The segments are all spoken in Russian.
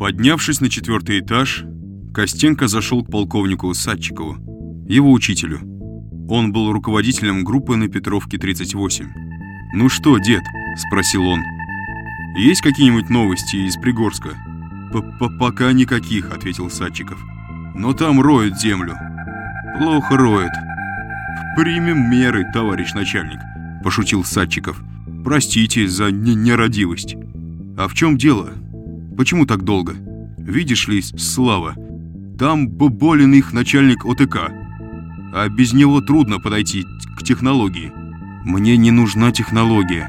Поднявшись на четвертый этаж, Костенко зашел к полковнику Садчикову, его учителю. Он был руководителем группы на Петровке 38. «Ну что, дед?» – спросил он. «Есть какие-нибудь новости из Пригорска?» П -п «Пока никаких», – ответил Садчиков. «Но там роют землю». «Плохо роют». «Примем меры, товарищ начальник», – пошутил Садчиков. «Простите за нерадивость». «А в чем дело? Почему так долго?» «Видишь ли, Слава, там болен их начальник ОТК, а без него трудно подойти к технологии». «Мне не нужна технология.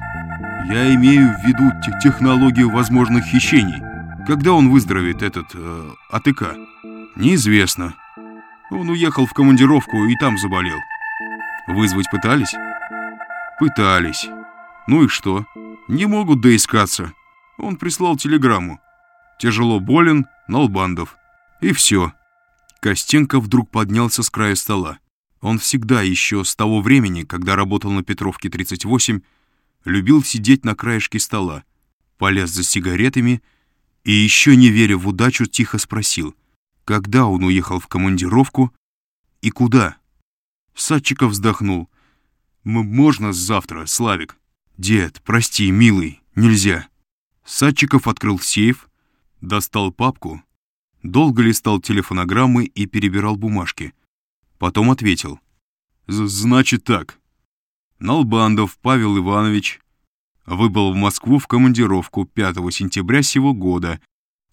Я имею в виду технологию возможных хищений. Когда он выздоровеет, этот э, АТК?» «Неизвестно. Он уехал в командировку и там заболел». «Вызвать пытались?» «Пытались. Ну и что? Не могут доискаться. Он прислал телеграмму. Тяжело болен, Налбандов. И все». Костенко вдруг поднялся с края стола. Он всегда еще с того времени, когда работал на Петровке 38, любил сидеть на краешке стола, полез за сигаретами и, еще не веря в удачу, тихо спросил, когда он уехал в командировку и куда. Садчиков вздохнул. «Можно завтра, Славик?» «Дед, прости, милый, нельзя». Садчиков открыл сейф, достал папку, долго листал телефонограммы и перебирал бумажки. Потом ответил. «Значит так. Налбандов Павел Иванович выбыл в Москву в командировку 5 сентября сего года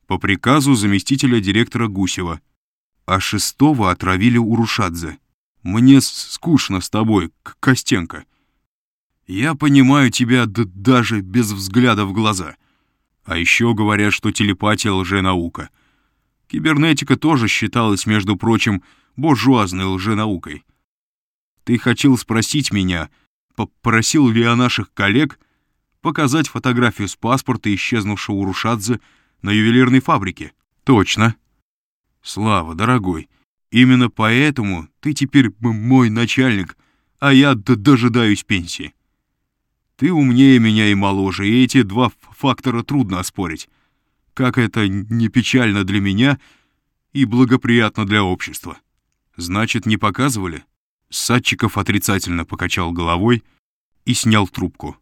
по приказу заместителя директора Гусева, а 6 отравили Урушадзе. Мне скучно с тобой, Костенко. Я понимаю тебя даже без взгляда в глаза. А еще говорят, что телепатия — лженаука. Кибернетика тоже считалась, между прочим, буржуазной лженаукой. Ты хотел спросить меня, попросил ли я наших коллег показать фотографию с паспорта исчезнувшего Урушадзе на ювелирной фабрике? Точно. Слава, дорогой, именно поэтому ты теперь мой начальник, а я дожидаюсь пенсии. Ты умнее меня и моложе, и эти два фактора трудно оспорить. Как это не печально для меня и благоприятно для общества. Значит, не показывали? Садчиков отрицательно покачал головой и снял трубку.